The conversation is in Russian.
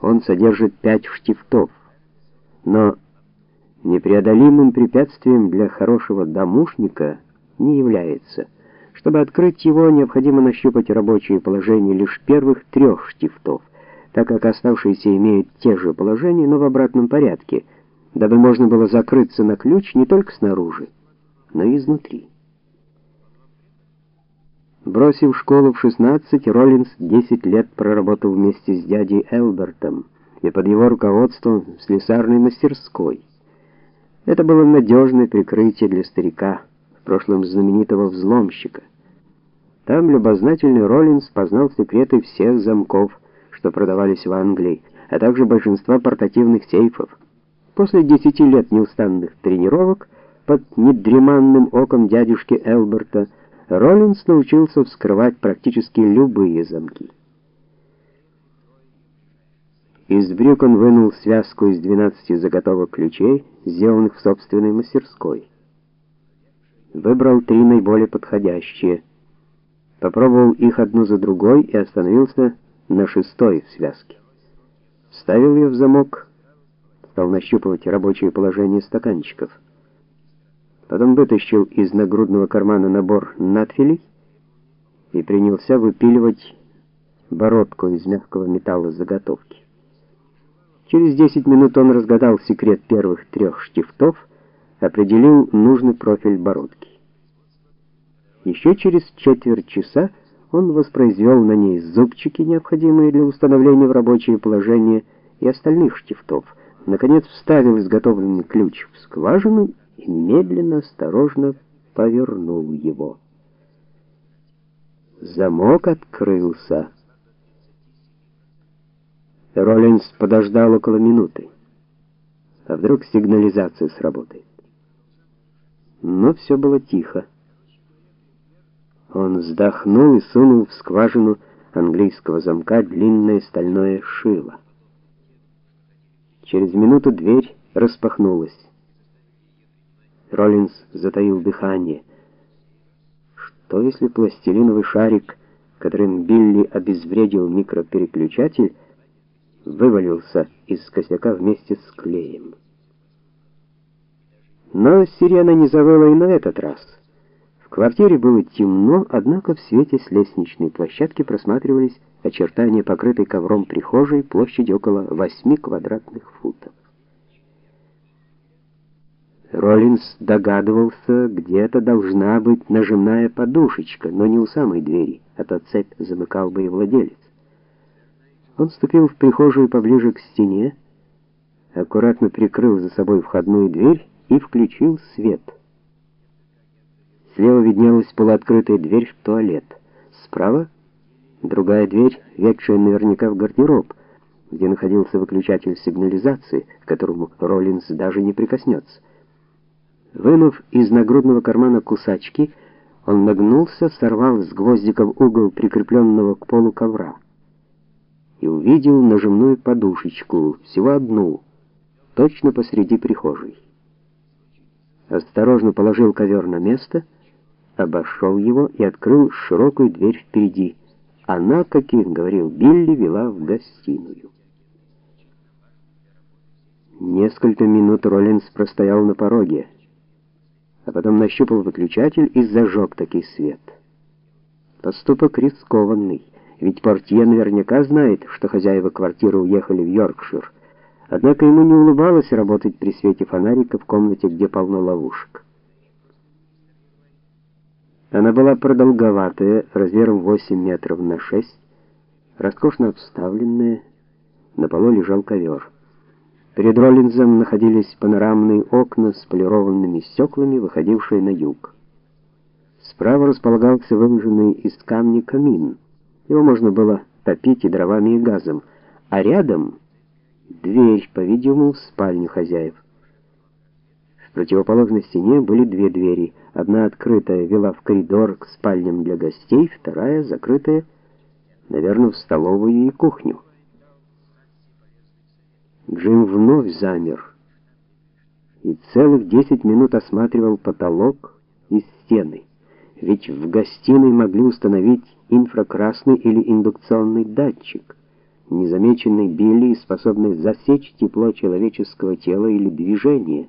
Он содержит пять штифтов. Но непреодолимым препятствием для хорошего домушника не является. Чтобы открыть его, необходимо нащупать рабочее положение лишь первых трех штифтов, так как оставшиеся имеют те же положения, но в обратном порядке, дабы можно было закрыться на ключ не только снаружи, но и изнутри. Бросив школу в 16, Роллинс 10 лет проработал вместе с дядей Элбертом и под его руководством в слесарной мастерской. Это было надежное прикрытие для старика, в прошлом знаменитого взломщика. Там любознательный Роллинс познал секреты всех замков, что продавались в Англии, а также большинства портативных сейфов. После десяти лет неустанных тренировок под недреманным оком дядюшки Элберта Роллинс научился вскрывать практически любые замки. Из брюк он вынул связку из 12 заготовок ключей, сделанных в собственной мастерской. Выбрал три наиболее подходящие. Попробовал их одну за другой и остановился на шестой связке. Вставил ее в замок, стал нащупывать рабочее положение стаканчиков. Потом вытащил из нагрудного кармана набор надфилей и принялся выпиливать бородку из мягкого металла заготовки. Через 10 минут он разгадал секрет первых трех штифтов, определил нужный профиль бородки. Еще через четверть часа он воспроизвел на ней зубчики, необходимые для установления в рабочее положение, и остальных штифтов. Наконец вставил изготовленный ключ в скважину и медленно, осторожно повернул его. Замок открылся. Роллинс подождал около минуты. А вдруг сигнализация сработает? Но все было тихо. Он вздохнул и сунул в скважину английского замка длинное стальное шило. Через минуту дверь распахнулась. Роллинс затаил дыхание. Что если пластилиновый шарик, которым Билли обезвредил микропереключатель, вывалился из косяка вместе с клеем? Но сирена не завыла и на этот раз. В квартире было темно, однако в свете с лестничной площадки просматривались очертания покрытой ковром прихожей площадью около 8 квадратных футов. Роллинс догадывался, где-то должна быть нажимная подушечка, но не у самой двери, а то цепь замыкал бы и владелец. Он вступил в прихожую поближе к стене, аккуратно прикрыл за собой входную дверь и включил свет. Слева виднелась полуоткрытая дверь в туалет. Справа другая дверь, ведшая наверняка в гардероб, где находился выключатель сигнализации, к которому Роллинс даже не прикоснется. Вынув из нагрудного кармана кусачки, он нагнулся, сорвал с гвоздиков угол прикрепленного к полу ковра и увидел нажимную подушечку, всего одну, точно посреди прихожей. Осторожно положил ковер на место, обошел его и открыл широкую дверь впереди. Она, как и говорил Билли, вела в гостиную. Несколько минут Роллинс простоял на пороге а потом нащупал выключатель и зажег таки свет. Поступок рискованный, ведь портье наверняка знает, что хозяева квартиры уехали в Йоркшир. Однако ему не улыбалось работать при свете фонарика в комнате, где полно ловушек. Она была продолговатая, размером 8 метров на 6, роскошно обставленная, на полу лежал ковер. Перед Роллинзом находились панорамные окна с полированными стеклами, выходившие на юг. Справа располагался выложенный из камня камин. Его можно было топить и дровами, и газом, а рядом дверь, по-видимому, в спальню хозяев. В противоположной стене были две двери. Одна открытая вела в коридор к спальням для гостей, вторая закрытая, наверное, в столовую и кухню. Джим вновь замер и целых десять минут осматривал потолок и стены, ведь в гостиной могли установить инфракрасный или индукционный датчик. незамеченной Билли и способной засечь тепло человеческого тела или движения.